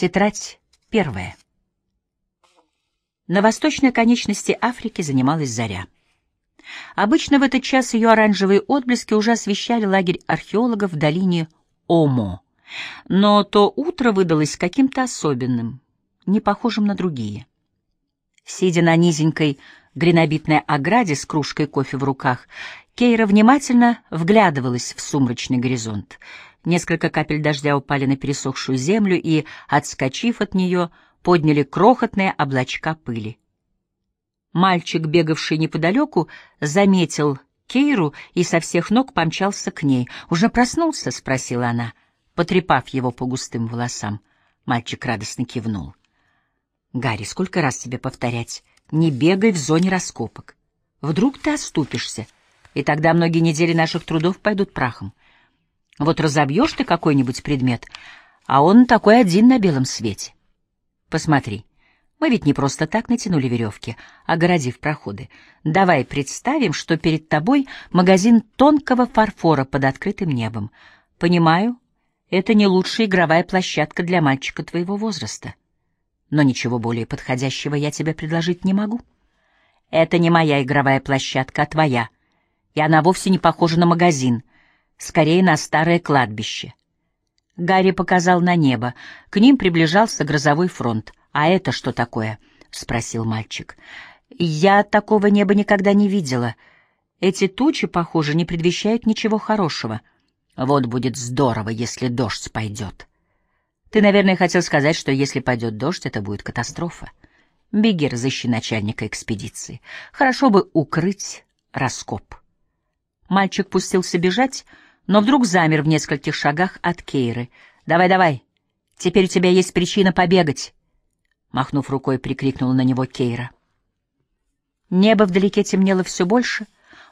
Тетрадь первая. На восточной конечности Африки занималась заря. Обычно в этот час ее оранжевые отблески уже освещали лагерь археологов в долине Омо. Но то утро выдалось каким-то особенным, не похожим на другие. Сидя на низенькой гренобитной ограде с кружкой кофе в руках, Кейра внимательно вглядывалась в сумрачный горизонт. Несколько капель дождя упали на пересохшую землю и, отскочив от нее, подняли крохотные облачка пыли. Мальчик, бегавший неподалеку, заметил Кейру и со всех ног помчался к ней. «Уже проснулся?» — спросила она, потрепав его по густым волосам. Мальчик радостно кивнул. «Гарри, сколько раз тебе повторять? Не бегай в зоне раскопок. Вдруг ты оступишься, и тогда многие недели наших трудов пойдут прахом. Вот разобьешь ты какой-нибудь предмет, а он такой один на белом свете. Посмотри, мы ведь не просто так натянули веревки, огородив проходы. Давай представим, что перед тобой магазин тонкого фарфора под открытым небом. Понимаю, это не лучшая игровая площадка для мальчика твоего возраста. Но ничего более подходящего я тебе предложить не могу. Это не моя игровая площадка, а твоя. И она вовсе не похожа на магазин — скорее на старое кладбище. Гарри показал на небо. К ним приближался грозовой фронт. «А это что такое?» — спросил мальчик. «Я такого неба никогда не видела. Эти тучи, похоже, не предвещают ничего хорошего. Вот будет здорово, если дождь пойдет». «Ты, наверное, хотел сказать, что если пойдет дождь, это будет катастрофа. Беги, разыщи начальника экспедиции. Хорошо бы укрыть раскоп». Мальчик пустился бежать, — но вдруг замер в нескольких шагах от Кейры. «Давай, давай, теперь у тебя есть причина побегать!» Махнув рукой, прикрикнула на него Кейра. Небо вдалеке темнело все больше,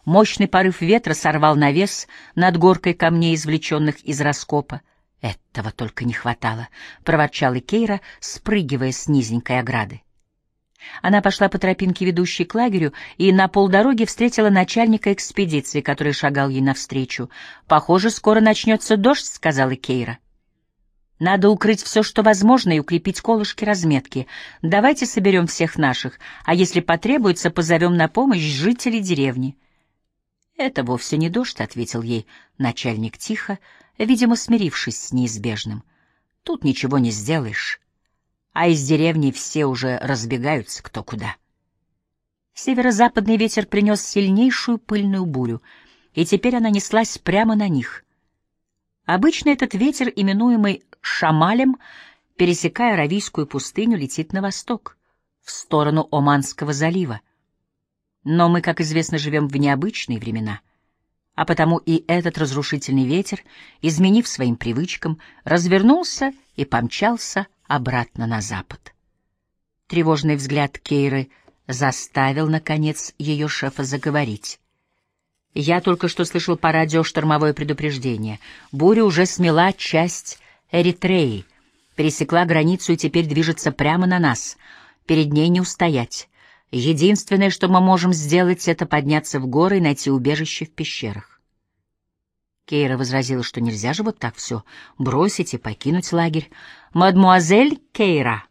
мощный порыв ветра сорвал навес над горкой камней, извлеченных из раскопа. «Этого только не хватало», — проворчала Кейра, спрыгивая с низенькой ограды. Она пошла по тропинке, ведущей к лагерю, и на полдороги встретила начальника экспедиции, который шагал ей навстречу. «Похоже, скоро начнется дождь», — сказала Кейра. «Надо укрыть все, что возможно, и укрепить колышки разметки. Давайте соберем всех наших, а если потребуется, позовем на помощь жителей деревни». «Это вовсе не дождь», — ответил ей начальник тихо, видимо, смирившись с неизбежным. «Тут ничего не сделаешь» а из деревни все уже разбегаются кто куда. Северо-западный ветер принес сильнейшую пыльную бурю, и теперь она неслась прямо на них. Обычно этот ветер, именуемый Шамалем, пересекая Аравийскую пустыню, летит на восток, в сторону Оманского залива. Но мы, как известно, живем в необычные времена, а потому и этот разрушительный ветер, изменив своим привычкам, развернулся и помчался обратно на запад. Тревожный взгляд Кейры заставил, наконец, ее шефа заговорить. Я только что слышал по радио штормовое предупреждение. Буря уже смела часть Эритреи, пересекла границу и теперь движется прямо на нас. Перед ней не устоять. Единственное, что мы можем сделать, это подняться в горы и найти убежище в пещерах. Кейра возразила, что нельзя же вот так все бросить и покинуть лагерь. «Мадмуазель Кейра,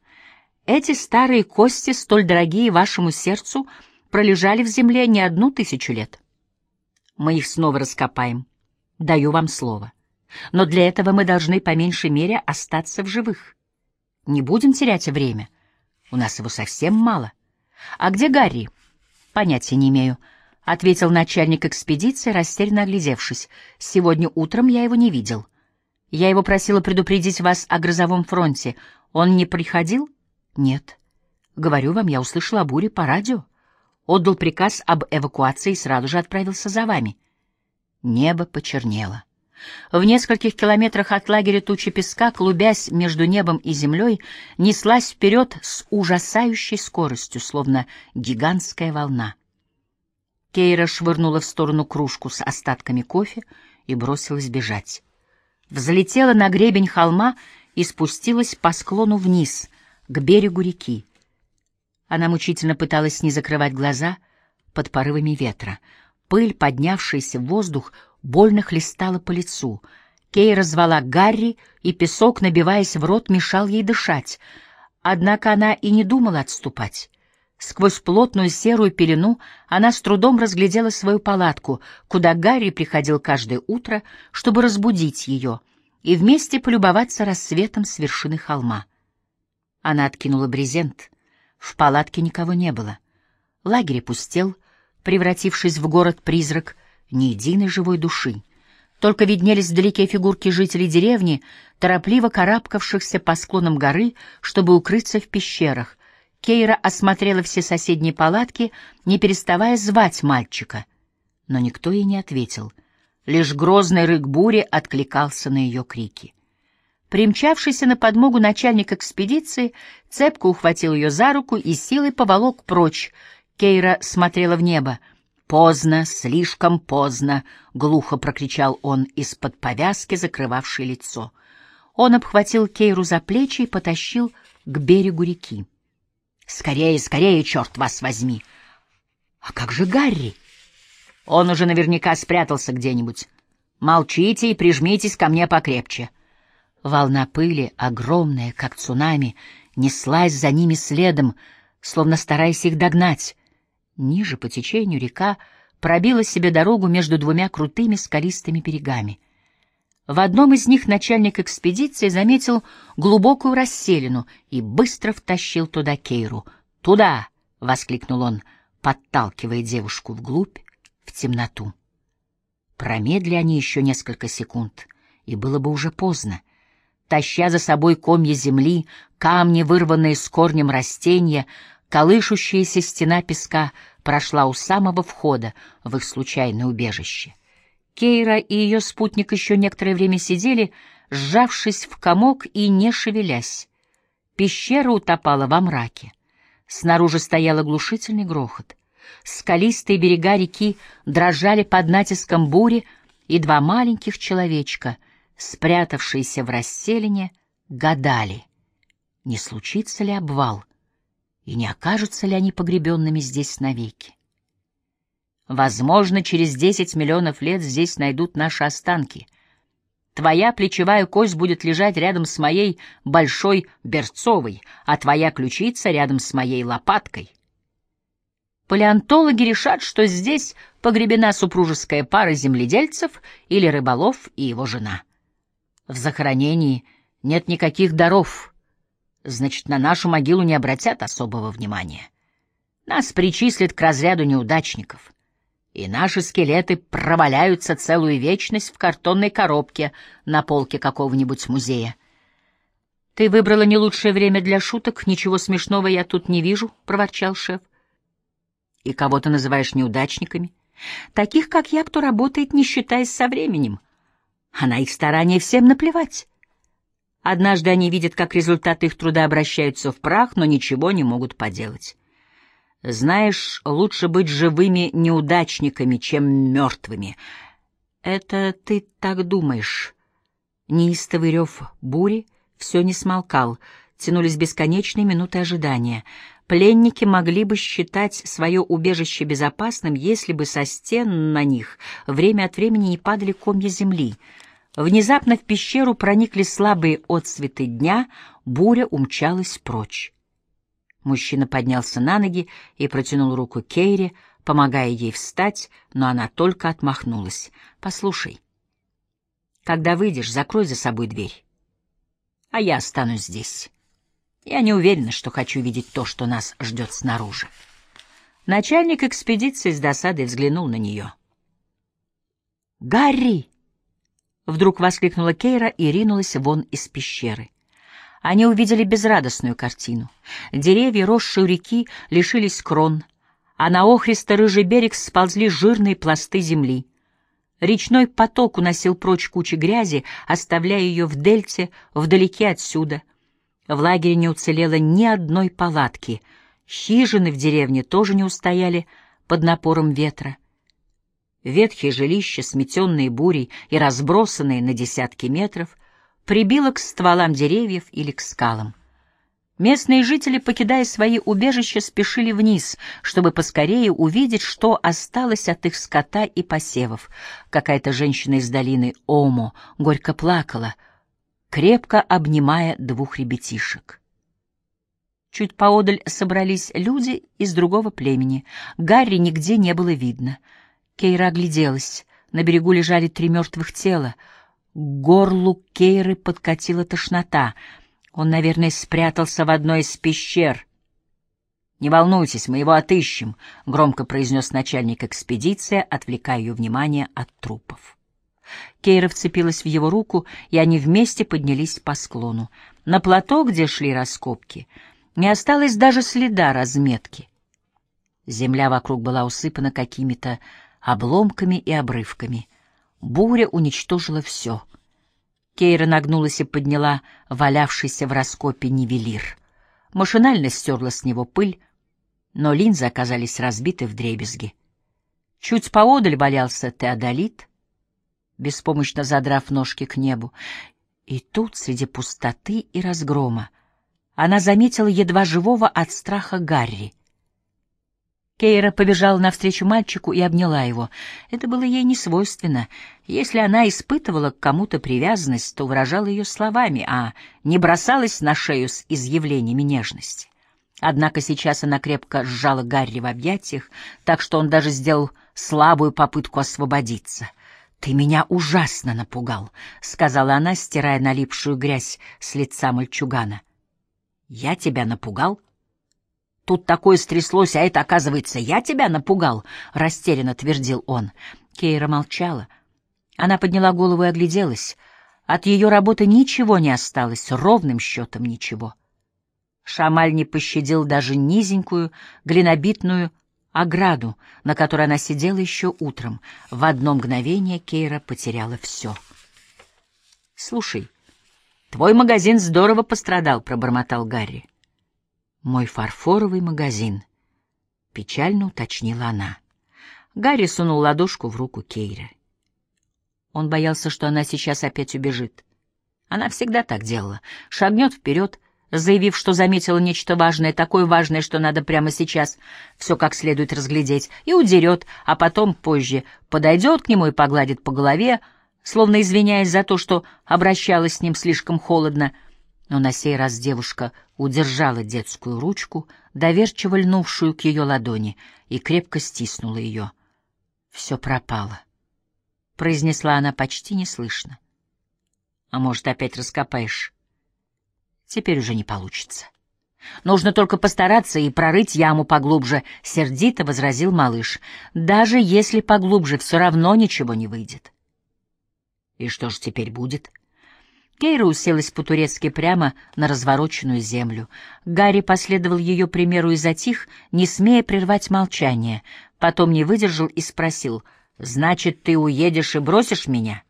эти старые кости, столь дорогие вашему сердцу, пролежали в земле не одну тысячу лет. Мы их снова раскопаем. Даю вам слово. Но для этого мы должны по меньшей мере остаться в живых. Не будем терять время. У нас его совсем мало. А где Гарри? Понятия не имею. — ответил начальник экспедиции, растерянно оглядевшись. «Сегодня утром я его не видел. Я его просила предупредить вас о грозовом фронте. Он не приходил?» «Нет. Говорю вам, я услышала о буре по радио. Отдал приказ об эвакуации и сразу же отправился за вами». Небо почернело. В нескольких километрах от лагеря тучи песка, клубясь между небом и землей, неслась вперед с ужасающей скоростью, словно гигантская волна. Кейра швырнула в сторону кружку с остатками кофе и бросилась бежать. Взлетела на гребень холма и спустилась по склону вниз, к берегу реки. Она мучительно пыталась не закрывать глаза под порывами ветра. Пыль, поднявшаяся в воздух, больно хлестала по лицу. Кейра звала Гарри, и песок, набиваясь в рот, мешал ей дышать. Однако она и не думала отступать. Сквозь плотную серую пелену она с трудом разглядела свою палатку, куда Гарри приходил каждое утро, чтобы разбудить ее и вместе полюбоваться рассветом с вершины холма. Она откинула брезент. В палатке никого не было. Лагерь пустел, превратившись в город-призрак, ни единой живой души. Только виднелись вдалеке фигурки жителей деревни, торопливо карабкавшихся по склонам горы, чтобы укрыться в пещерах. Кейра осмотрела все соседние палатки, не переставая звать мальчика. Но никто ей не ответил. Лишь грозный рык бури откликался на ее крики. Примчавшийся на подмогу начальник экспедиции цепко ухватил ее за руку и силой поволок прочь. Кейра смотрела в небо — «Поздно, слишком поздно!» — глухо прокричал он из-под повязки, закрывавшей лицо. Он обхватил Кейру за плечи и потащил к берегу реки. «Скорее, скорее, черт вас возьми!» «А как же Гарри?» «Он уже наверняка спрятался где-нибудь. Молчите и прижмитесь ко мне покрепче». Волна пыли, огромная, как цунами, неслась за ними следом, словно стараясь их догнать. Ниже по течению река пробила себе дорогу между двумя крутыми скалистыми берегами. В одном из них начальник экспедиции заметил глубокую расселину и быстро втащил туда Кейру. «Туда!» — воскликнул он, подталкивая девушку вглубь, в темноту. Промедли они еще несколько секунд, и было бы уже поздно. Таща за собой комья земли, камни, вырванные с корнем растения, Колышущаяся стена песка прошла у самого входа в их случайное убежище. Кейра и ее спутник еще некоторое время сидели, сжавшись в комок и не шевелясь. Пещера утопала во мраке. Снаружи стоял оглушительный грохот. Скалистые берега реки дрожали под натиском бури, и два маленьких человечка, спрятавшиеся в расселине, гадали, не случится ли обвал — и не окажутся ли они погребенными здесь навеки. Возможно, через десять миллионов лет здесь найдут наши останки. Твоя плечевая кость будет лежать рядом с моей большой берцовой, а твоя ключица рядом с моей лопаткой. Палеонтологи решат, что здесь погребена супружеская пара земледельцев или рыболов и его жена. В захоронении нет никаких даров — значит, на нашу могилу не обратят особого внимания. Нас причислят к разряду неудачников, и наши скелеты проваляются целую вечность в картонной коробке на полке какого-нибудь музея. «Ты выбрала не лучшее время для шуток, ничего смешного я тут не вижу», — проворчал шеф. «И кого ты называешь неудачниками?» «Таких, как я, кто работает, не считаясь со временем. А на их старания всем наплевать». Однажды они видят, как результаты их труда обращаются в прах, но ничего не могут поделать. Знаешь, лучше быть живыми неудачниками, чем мертвыми. Это ты так думаешь. Неистовый рев бури все не смолкал, тянулись бесконечные минуты ожидания. Пленники могли бы считать свое убежище безопасным, если бы со стен на них время от времени не падали комья земли — Внезапно в пещеру проникли слабые отсветы дня, буря умчалась прочь. Мужчина поднялся на ноги и протянул руку Кейре, помогая ей встать, но она только отмахнулась. «Послушай, когда выйдешь, закрой за собой дверь, а я останусь здесь. Я не уверена, что хочу видеть то, что нас ждет снаружи». Начальник экспедиции с досадой взглянул на нее. «Гарри!» Вдруг воскликнула Кейра и ринулась вон из пещеры. Они увидели безрадостную картину. Деревья, росшие у реки, лишились крон, а на охристо-рыжий берег сползли жирные пласты земли. Речной поток уносил прочь кучи грязи, оставляя ее в дельте, вдалеке отсюда. В лагере не уцелело ни одной палатки. Хижины в деревне тоже не устояли под напором ветра. Ветхие жилища, сметенные бурей и разбросанные на десятки метров, прибило к стволам деревьев или к скалам. Местные жители, покидая свои убежища, спешили вниз, чтобы поскорее увидеть, что осталось от их скота и посевов. Какая-то женщина из долины Омо горько плакала, крепко обнимая двух ребятишек. Чуть поодаль собрались люди из другого племени. Гарри нигде не было видно. Кейра огляделась. На берегу лежали три мертвых тела. К горлу Кейры подкатила тошнота — он, наверное, спрятался в одной из пещер. «Не волнуйтесь, мы его отыщем», — громко произнес начальник экспедиции, отвлекая ее внимание от трупов. Кейра вцепилась в его руку, и они вместе поднялись по склону. На плато, где шли раскопки, не осталось даже следа разметки. Земля вокруг была усыпана какими-то обломками и обрывками. Буря уничтожила все — Кейра нагнулась и подняла валявшийся в раскопе нивелир. Машинально стерла с него пыль, но линзы оказались разбиты вдребезги. Чуть поодаль валялся теодолит, беспомощно задрав ножки к небу. И тут, среди пустоты и разгрома, она заметила едва живого от страха Гарри — Кейра побежала навстречу мальчику и обняла его. Это было ей не свойственно. Если она испытывала к кому-то привязанность, то выражала ее словами, а не бросалась на шею с изъявлениями нежности. Однако сейчас она крепко сжала Гарри в объятиях, так что он даже сделал слабую попытку освободиться. «Ты меня ужасно напугал», — сказала она, стирая налипшую грязь с лица мальчугана. «Я тебя напугал?» Тут такое стряслось, а это, оказывается, я тебя напугал, — растерянно твердил он. Кейра молчала. Она подняла голову и огляделась. От ее работы ничего не осталось, ровным счетом ничего. Шамаль не пощадил даже низенькую, глинобитную ограду, на которой она сидела еще утром. В одно мгновение Кейра потеряла все. — Слушай, твой магазин здорово пострадал, — пробормотал Гарри. — мой фарфоровый магазин, — печально уточнила она. Гарри сунул ладошку в руку Кейра. Он боялся, что она сейчас опять убежит. Она всегда так делала. Шагнет вперед, заявив, что заметила нечто важное, такое важное, что надо прямо сейчас все как следует разглядеть, и удерет, а потом, позже, подойдет к нему и погладит по голове, словно извиняясь за то, что обращалась с ним слишком холодно — но на сей раз девушка удержала детскую ручку, доверчиво льнувшую к ее ладони, и крепко стиснула ее. «Все пропало», — произнесла она почти неслышно. «А может, опять раскопаешь?» «Теперь уже не получится». «Нужно только постараться и прорыть яму поглубже», — сердито возразил малыш. «Даже если поглубже, все равно ничего не выйдет». «И что же теперь будет?» Кейра уселась по-турецки прямо на развороченную землю. Гарри последовал ее примеру и затих, не смея прервать молчание. Потом не выдержал и спросил, «Значит, ты уедешь и бросишь меня?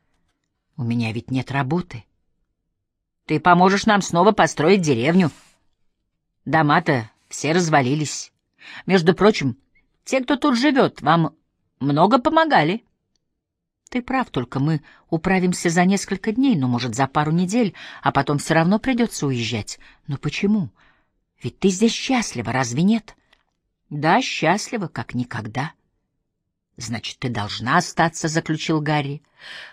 У меня ведь нет работы. Ты поможешь нам снова построить деревню. Дома-то все развалились. Между прочим, те, кто тут живет, вам много помогали». Ты прав, только мы управимся за несколько дней, ну, может, за пару недель, а потом все равно придется уезжать. Но почему? Ведь ты здесь счастлива, разве нет? Да, счастлива, как никогда. Значит, ты должна остаться, заключил Гарри.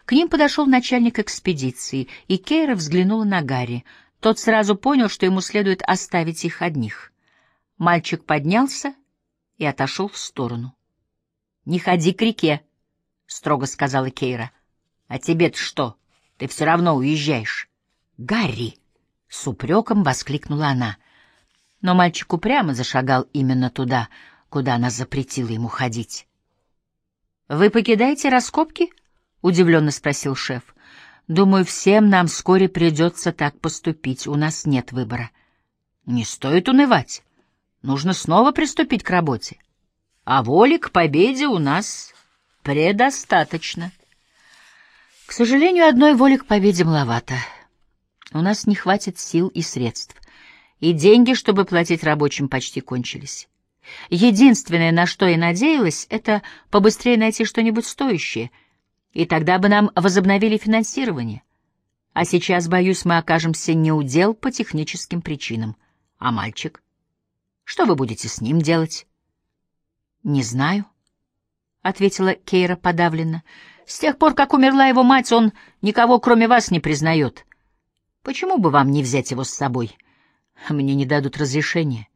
К ним подошел начальник экспедиции, и Кейра взглянула на Гарри. Тот сразу понял, что ему следует оставить их одних. Мальчик поднялся и отошел в сторону. — Не ходи к реке, — строго сказала Кейра. — А тебе-то что? Ты все равно уезжаешь. — Гарри! — с упреком воскликнула она. Но мальчик упрямо зашагал именно туда, куда она запретила ему ходить. — Вы покидаете раскопки? — удивленно спросил шеф. — Думаю, всем нам вскоре придется так поступить, у нас нет выбора. — Не стоит унывать. Нужно снова приступить к работе. А воли к победе у нас Предостаточно. К сожалению, одной воли к победе маловато. У нас не хватит сил и средств. И деньги, чтобы платить рабочим, почти кончились. Единственное, на что я надеялась, это побыстрее найти что-нибудь стоящее, и тогда бы нам возобновили финансирование. А сейчас, боюсь, мы окажемся неудел по техническим причинам. А мальчик? Что вы будете с ним делать? Не знаю, — ответила Кейра подавленно. С тех пор, как умерла его мать, он никого, кроме вас, не признает. Почему бы вам не взять его с собой? Мне не дадут разрешения.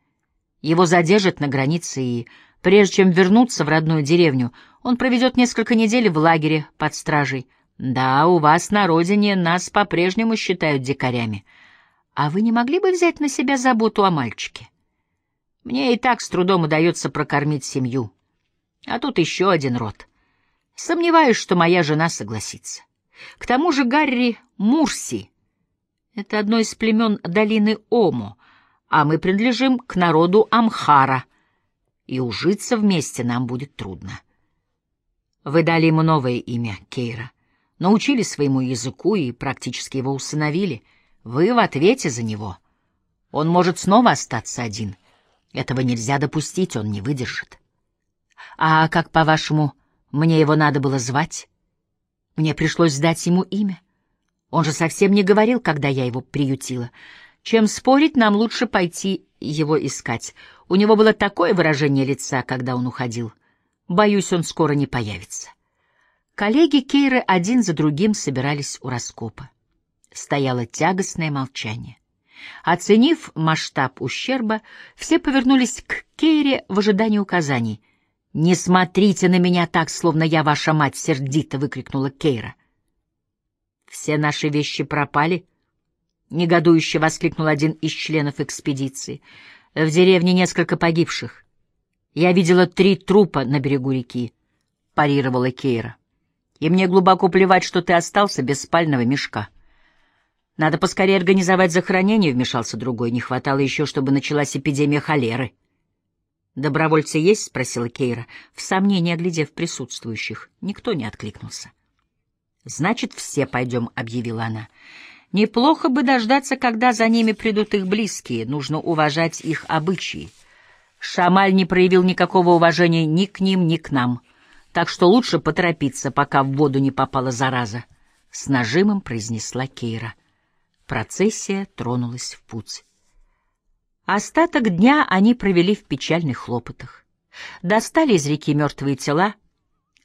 Его задержат на границе, и прежде чем вернуться в родную деревню, он проведет несколько недель в лагере под стражей. Да, у вас на родине нас по-прежнему считают дикарями. А вы не могли бы взять на себя заботу о мальчике? Мне и так с трудом удается прокормить семью. А тут еще один род. Сомневаюсь, что моя жена согласится. К тому же Гарри Мурси — это одно из племен долины Омо, а мы принадлежим к народу Амхара, и ужиться вместе нам будет трудно. Вы дали ему новое имя, Кейра, научили своему языку и практически его усыновили. Вы в ответе за него. Он может снова остаться один. Этого нельзя допустить, он не выдержит. А как, по-вашему, мне его надо было звать? Мне пришлось сдать ему имя. Он же совсем не говорил, когда я его приютила. Чем спорить, нам лучше пойти его искать. У него было такое выражение лица, когда он уходил. Боюсь, он скоро не появится. Коллеги Кейры один за другим собирались у раскопа. Стояло тягостное молчание. Оценив масштаб ущерба, все повернулись к Кейре в ожидании указаний. «Не смотрите на меня так, словно я ваша мать!» — сердито выкрикнула Кейра. «Все наши вещи пропали?» — негодующе воскликнул один из членов экспедиции. «В деревне несколько погибших. Я видела три трупа на берегу реки», — парировала Кейра. «И мне глубоко плевать, что ты остался без спального мешка». «Надо поскорее организовать захоронение», — вмешался другой. «Не хватало еще, чтобы началась эпидемия холеры». «Добровольцы есть?» — спросила Кейра, в сомнении оглядев присутствующих. Никто не откликнулся. «Значит, все пойдем», — объявила она. Неплохо бы дождаться, когда за ними придут их близкие, нужно уважать их обычаи. Шамаль не проявил никакого уважения ни к ним, ни к нам, так что лучше поторопиться, пока в воду не попала зараза, — с нажимом произнесла Кейра. Процессия тронулась в путь. Остаток дня они провели в печальных хлопотах. Достали из реки мертвые тела,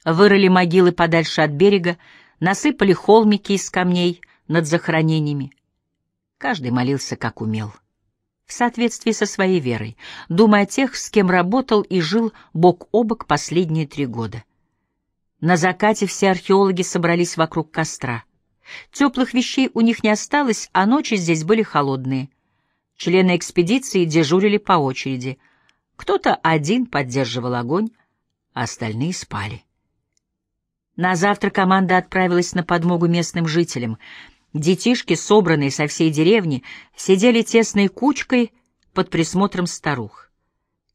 вырыли могилы подальше от берега, насыпали холмики из камней — над захоронениями. Каждый молился, как умел, в соответствии со своей верой, думая о тех, с кем работал и жил бок о бок последние три года. На закате все археологи собрались вокруг костра. Теплых вещей у них не осталось, а ночи здесь были холодные. Члены экспедиции дежурили по очереди. Кто-то один поддерживал огонь, а остальные спали. На завтра команда отправилась на подмогу местным жителям. Детишки, собранные со всей деревни, сидели тесной кучкой под присмотром старух.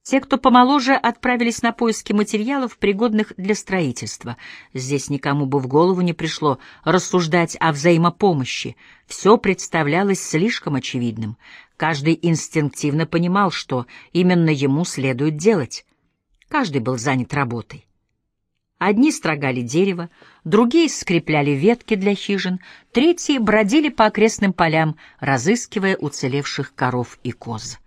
Те, кто помоложе, отправились на поиски материалов, пригодных для строительства. Здесь никому бы в голову не пришло рассуждать о взаимопомощи. Все представлялось слишком очевидным. Каждый инстинктивно понимал, что именно ему следует делать. Каждый был занят работой. Одни строгали дерево, другие скрепляли ветки для хижин, третьи бродили по окрестным полям, разыскивая уцелевших коров и коз.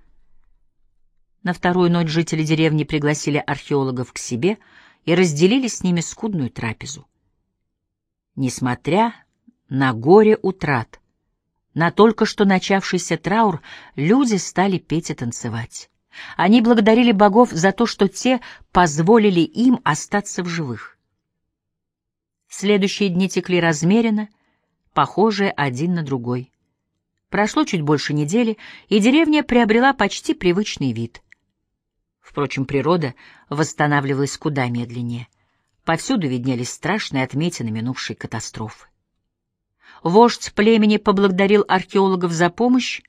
На вторую ночь жители деревни пригласили археологов к себе и разделили с ними скудную трапезу. Несмотря на горе утрат, на только что начавшийся траур, люди стали петь и танцевать. Они благодарили богов за то, что те позволили им остаться в живых. Следующие дни текли размеренно, похожие один на другой. Прошло чуть больше недели, и деревня приобрела почти привычный вид. Впрочем, природа восстанавливалась куда медленнее. Повсюду виднелись страшные отметины минувшей катастрофы. Вождь племени поблагодарил археологов за помощь,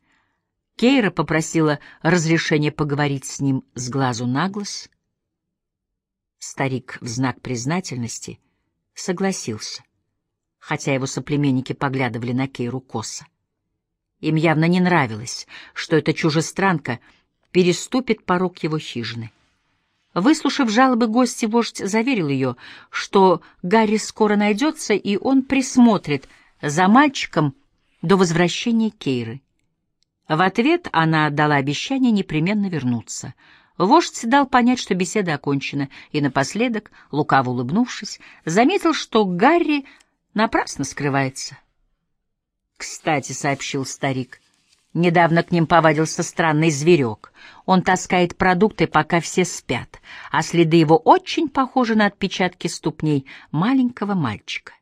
Кейра попросила разрешения поговорить с ним с глазу на глаз. Старик в знак признательности согласился, хотя его соплеменники поглядывали на Кейру косо. Им явно не нравилось, что эта чужестранка переступит порог его хижины. Выслушав жалобы гости, вождь заверил ее, что Гарри скоро найдется, и он присмотрит за мальчиком до возвращения Кейры. В ответ она дала обещание непременно вернуться. Вождь дал понять, что беседа окончена, и напоследок, лукаво улыбнувшись, заметил, что Гарри напрасно скрывается. «Кстати», — сообщил старик, — «недавно к ним повадился странный зверек. Он таскает продукты, пока все спят, а следы его очень похожи на отпечатки ступней маленького мальчика».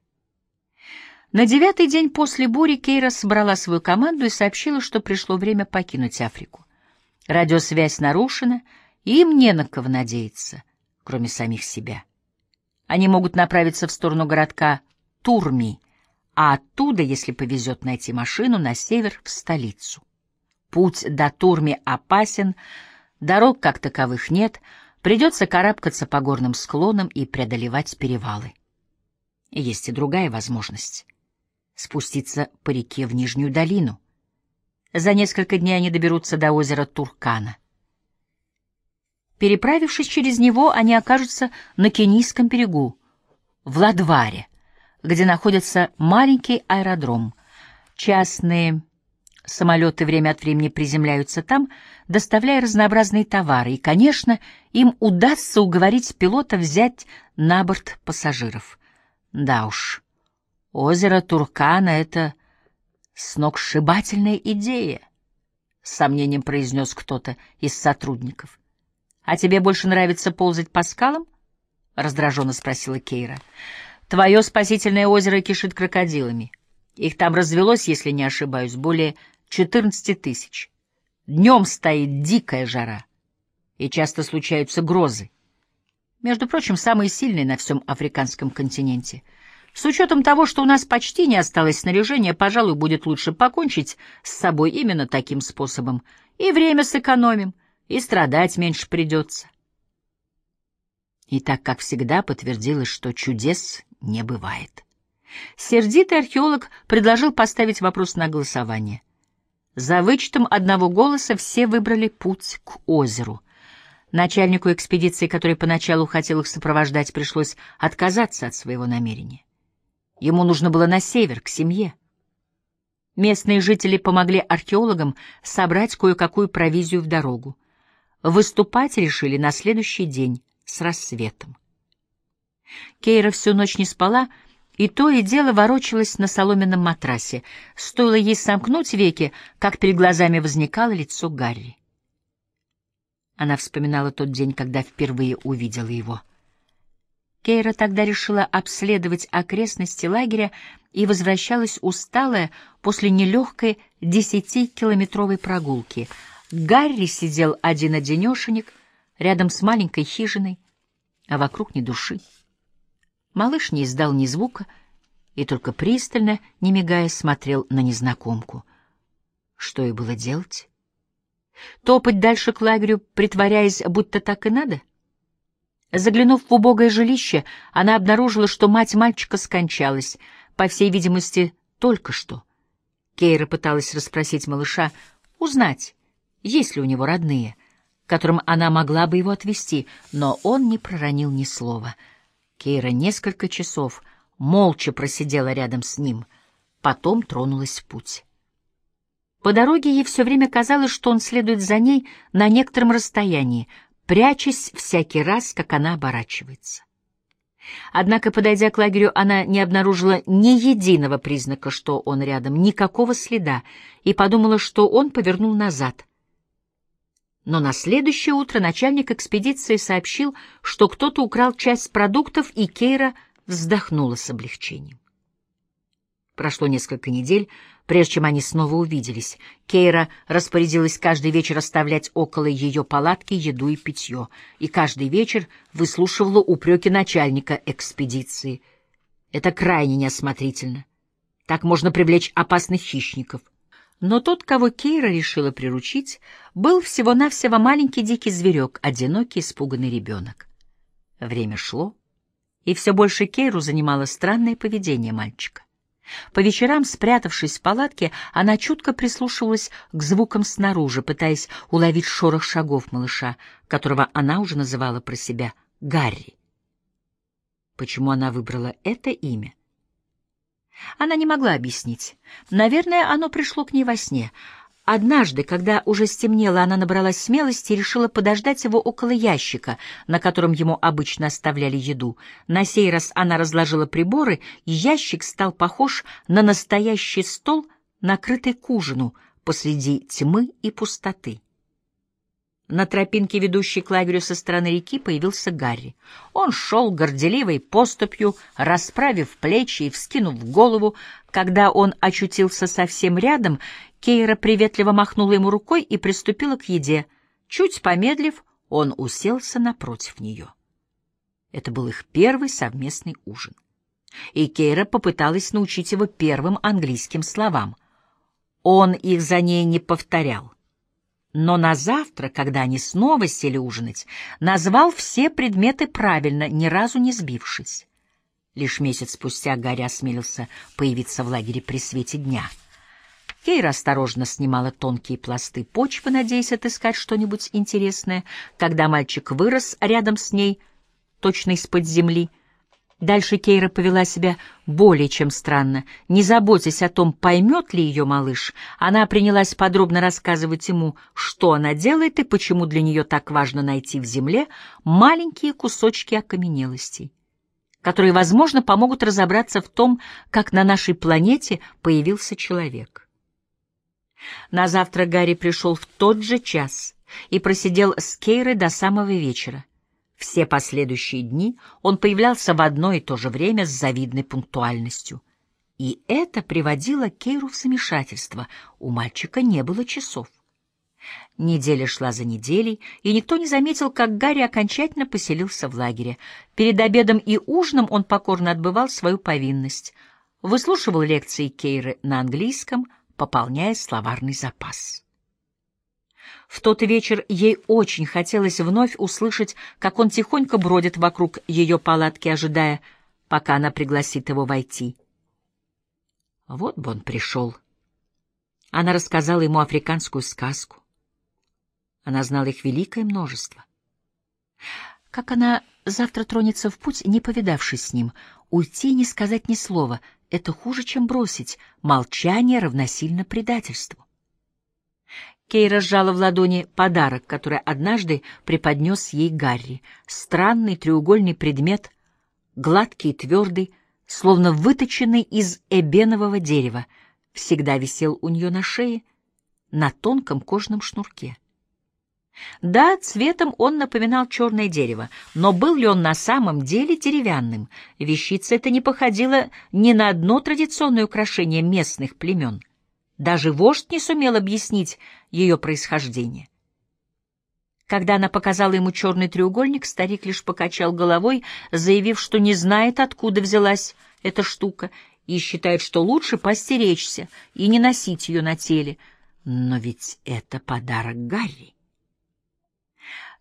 На девятый день после бури Кейра собрала свою команду и сообщила, что пришло время покинуть Африку. Радиосвязь нарушена, и им не на кого надеяться, кроме самих себя. Они могут направиться в сторону городка Турми, а оттуда, если повезет найти машину, на север, в столицу. Путь до Турми опасен, дорог как таковых нет, придется карабкаться по горным склонам и преодолевать перевалы. есть и другая возможность спуститься по реке в Нижнюю долину. За несколько дней они доберутся до озера Туркана. Переправившись через него, они окажутся на Кенийском берегу, в Ладваре, где находится маленький аэродром. Частные самолеты время от времени приземляются там, доставляя разнообразные товары, и, конечно, им удастся уговорить пилота взять на борт пассажиров. Да уж, Озеро Туркана — это сногсшибательная идея, — с сомнением произнес кто-то из сотрудников. — А тебе больше нравится ползать по скалам? — раздраженно спросила Кейра. — Твое спасительное озеро кишит крокодилами. Их там развелось, если не ошибаюсь, более четырнадцати тысяч. Днем стоит дикая жара, и часто случаются грозы. Между прочим, самые сильные на всем африканском континенте — с учетом того, что у нас почти не осталось снаряжения, пожалуй, будет лучше покончить с собой именно таким способом. И время сэкономим, и страдать меньше придется. И так, как всегда, подтвердилось, что чудес не бывает. Сердитый археолог предложил поставить вопрос на голосование. За вычетом одного голоса все выбрали путь к озеру. Начальнику экспедиции, который поначалу хотел их сопровождать, пришлось отказаться от своего намерения. Ему нужно было на север, к семье. Местные жители помогли археологам собрать кое-какую провизию в дорогу. Выступать решили на следующий день с рассветом. Кейра всю ночь не спала, и то и дело ворочалась на соломенном матрасе. Стоило ей сомкнуть веки, как перед глазами возникало лицо Гарри. Она вспоминала тот день, когда впервые увидела его — Кейра тогда решила обследовать окрестности лагеря и возвращалась усталая после нелегкой десятикилометровой прогулки. Гарри сидел один-одинешенек рядом с маленькой хижиной, а вокруг ни души. Малыш не издал ни звука и только пристально, не мигая, смотрел на незнакомку. Что и было делать? Топать дальше к лагерю, притворяясь, будто так и надо? Заглянув в убогое жилище, она обнаружила, что мать мальчика скончалась, по всей видимости, только что. Кейра пыталась расспросить малыша, узнать, есть ли у него родные, которым она могла бы его отвезти, но он не проронил ни слова. Кейра несколько часов молча просидела рядом с ним, потом тронулась в путь. По дороге ей все время казалось, что он следует за ней на некотором расстоянии, прячась всякий раз, как она оборачивается. Однако, подойдя к лагерю, она не обнаружила ни единого признака, что он рядом, никакого следа, и подумала, что он повернул назад. Но на следующее утро начальник экспедиции сообщил, что кто-то украл часть продуктов, и Кейра вздохнула с облегчением. Прошло несколько недель, прежде чем они снова увиделись. Кейра распорядилась каждый вечер оставлять около ее палатки еду и питье, и каждый вечер выслушивала упреки начальника экспедиции. Это крайне неосмотрительно. Так можно привлечь опасных хищников. Но тот, кого Кейра решила приручить, был всего-навсего маленький дикий зверек, одинокий испуганный ребенок. Время шло, и все больше Кейру занимало странное поведение мальчика. По вечерам, спрятавшись в палатке, она чутко прислушивалась к звукам снаружи, пытаясь уловить шорох шагов малыша, которого она уже называла про себя Гарри. Почему она выбрала это имя? Она не могла объяснить. Наверное, оно пришло к ней во сне. Однажды, когда уже стемнело, она набралась смелости и решила подождать его около ящика, на котором ему обычно оставляли еду. На сей раз она разложила приборы, и ящик стал похож на настоящий стол, накрытый к ужину посреди тьмы и пустоты. На тропинке, ведущей к лагерю со стороны реки, появился Гарри. Он шел горделивой поступью, расправив плечи и вскинув голову. Когда он очутился совсем рядом, Кейра приветливо махнула ему рукой и приступила к еде. Чуть помедлив, он уселся напротив нее. Это был их первый совместный ужин. И Кейра попыталась научить его первым английским словам. Он их за ней не повторял но на завтра, когда они снова сели ужинать, назвал все предметы правильно, ни разу не сбившись. Лишь месяц спустя Гарри осмелился появиться в лагере при свете дня. Кейра осторожно снимала тонкие пласты почвы, надеясь отыскать что-нибудь интересное. Когда мальчик вырос рядом с ней, точно из-под земли, Дальше Кейра повела себя более чем странно. Не заботясь о том, поймет ли ее малыш, она принялась подробно рассказывать ему, что она делает и почему для нее так важно найти в земле маленькие кусочки окаменелостей, которые, возможно, помогут разобраться в том, как на нашей планете появился человек. На завтра Гарри пришел в тот же час и просидел с Кейрой до самого вечера. Все последующие дни он появлялся в одно и то же время с завидной пунктуальностью. И это приводило Кейру в замешательство. У мальчика не было часов. Неделя шла за неделей, и никто не заметил, как Гарри окончательно поселился в лагере. Перед обедом и ужином он покорно отбывал свою повинность. Выслушивал лекции Кейры на английском, пополняя словарный запас. В тот вечер ей очень хотелось вновь услышать, как он тихонько бродит вокруг ее палатки, ожидая, пока она пригласит его войти. Вот бы он пришел. Она рассказала ему африканскую сказку. Она знала их великое множество. Как она завтра тронется в путь, не повидавшись с ним, уйти и не сказать ни слова — это хуже, чем бросить. Молчание равносильно предательству. Кейра сжала в ладони подарок, который однажды преподнес ей Гарри. Странный треугольный предмет, гладкий и твердый, словно выточенный из эбенового дерева, всегда висел у нее на шее на тонком кожном шнурке. Да, цветом он напоминал черное дерево, но был ли он на самом деле деревянным? Вещица эта не походила ни на одно традиционное украшение местных племен. Даже вождь не сумел объяснить ее происхождение. Когда она показала ему черный треугольник, старик лишь покачал головой, заявив, что не знает, откуда взялась эта штука, и считает, что лучше постеречься и не носить ее на теле. Но ведь это подарок Гарри.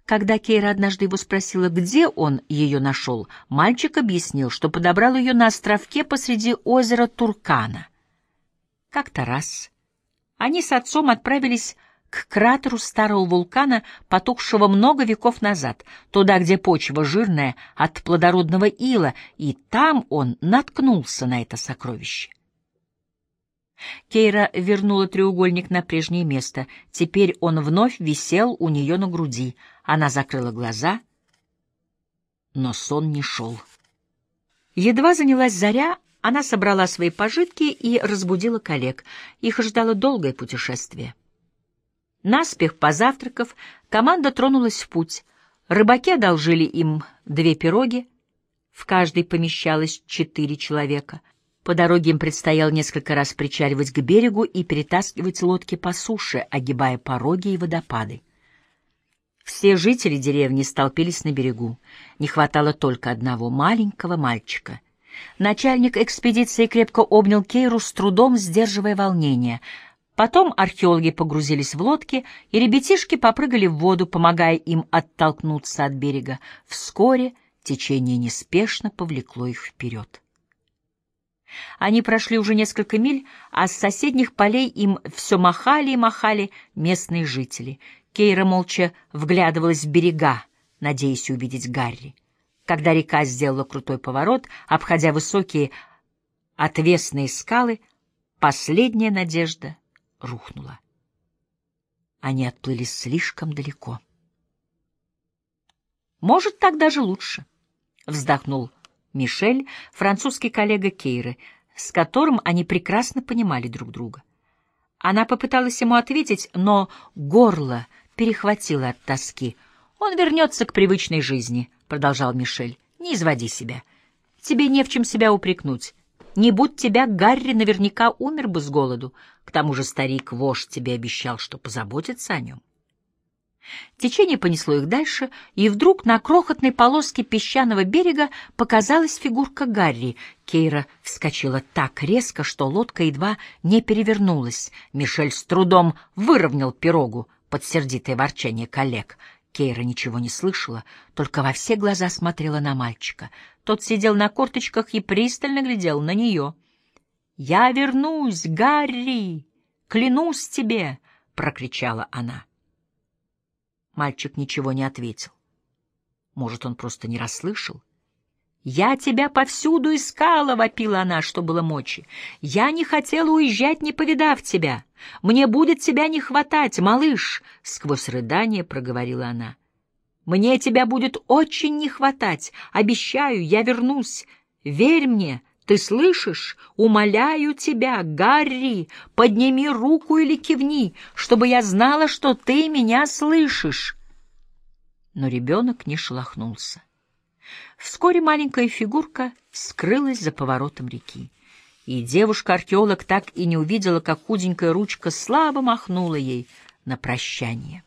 Когда Кейра однажды его спросила, где он ее нашел, мальчик объяснил, что подобрал ее на островке посреди озера Туркана — как-то раз они с отцом отправились к кратеру старого вулкана, потухшего много веков назад, туда, где почва жирная от плодородного ила, и там он наткнулся на это сокровище. Кейра вернула треугольник на прежнее место. Теперь он вновь висел у нее на груди. Она закрыла глаза, но сон не шел. Едва занялась заря, она собрала свои пожитки и разбудила коллег. Их ждало долгое путешествие. Наспех позавтракав, команда тронулась в путь. Рыбаки одолжили им две пироги. В каждой помещалось четыре человека. По дороге им предстояло несколько раз причаливать к берегу и перетаскивать лодки по суше, огибая пороги и водопады. Все жители деревни столпились на берегу. Не хватало только одного маленького мальчика — Начальник экспедиции крепко обнял Кейру, с трудом сдерживая волнение. Потом археологи погрузились в лодки, и ребятишки попрыгали в воду, помогая им оттолкнуться от берега. Вскоре течение неспешно повлекло их вперед. Они прошли уже несколько миль, а с соседних полей им все махали и махали местные жители. Кейра молча вглядывалась в берега, надеясь увидеть Гарри. Когда река сделала крутой поворот, обходя высокие отвесные скалы, последняя надежда рухнула. Они отплыли слишком далеко. «Может, так даже лучше», — вздохнул Мишель, французский коллега Кейры, с которым они прекрасно понимали друг друга. Она попыталась ему ответить, но горло перехватило от тоски. «Он вернется к привычной жизни», — продолжал Мишель. «Не изводи себя. Тебе не в чем себя упрекнуть. Не будь тебя, Гарри наверняка умер бы с голоду. К тому же старик-вождь тебе обещал, что позаботится о нем». Течение понесло их дальше, и вдруг на крохотной полоске песчаного берега показалась фигурка Гарри. Кейра вскочила так резко, что лодка едва не перевернулась. Мишель с трудом выровнял пирогу под сердитое ворчание коллег. Кейра ничего не слышала, только во все глаза смотрела на мальчика. Тот сидел на корточках и пристально глядел на нее. «Я вернусь, Гарри! Клянусь тебе!» — прокричала она. Мальчик ничего не ответил. Может, он просто не расслышал? «Я тебя повсюду искала!» — вопила она, что было мочи. «Я не хотела уезжать, не повидав тебя. Мне будет тебя не хватать, малыш!» — сквозь рыдание проговорила она. «Мне тебя будет очень не хватать. Обещаю, я вернусь. Верь мне, ты слышишь? Умоляю тебя, Гарри, подними руку или кивни, чтобы я знала, что ты меня слышишь. Но ребенок не шелохнулся. Вскоре маленькая фигурка скрылась за поворотом реки, и девушка-археолог так и не увидела, как худенькая ручка слабо махнула ей на прощание.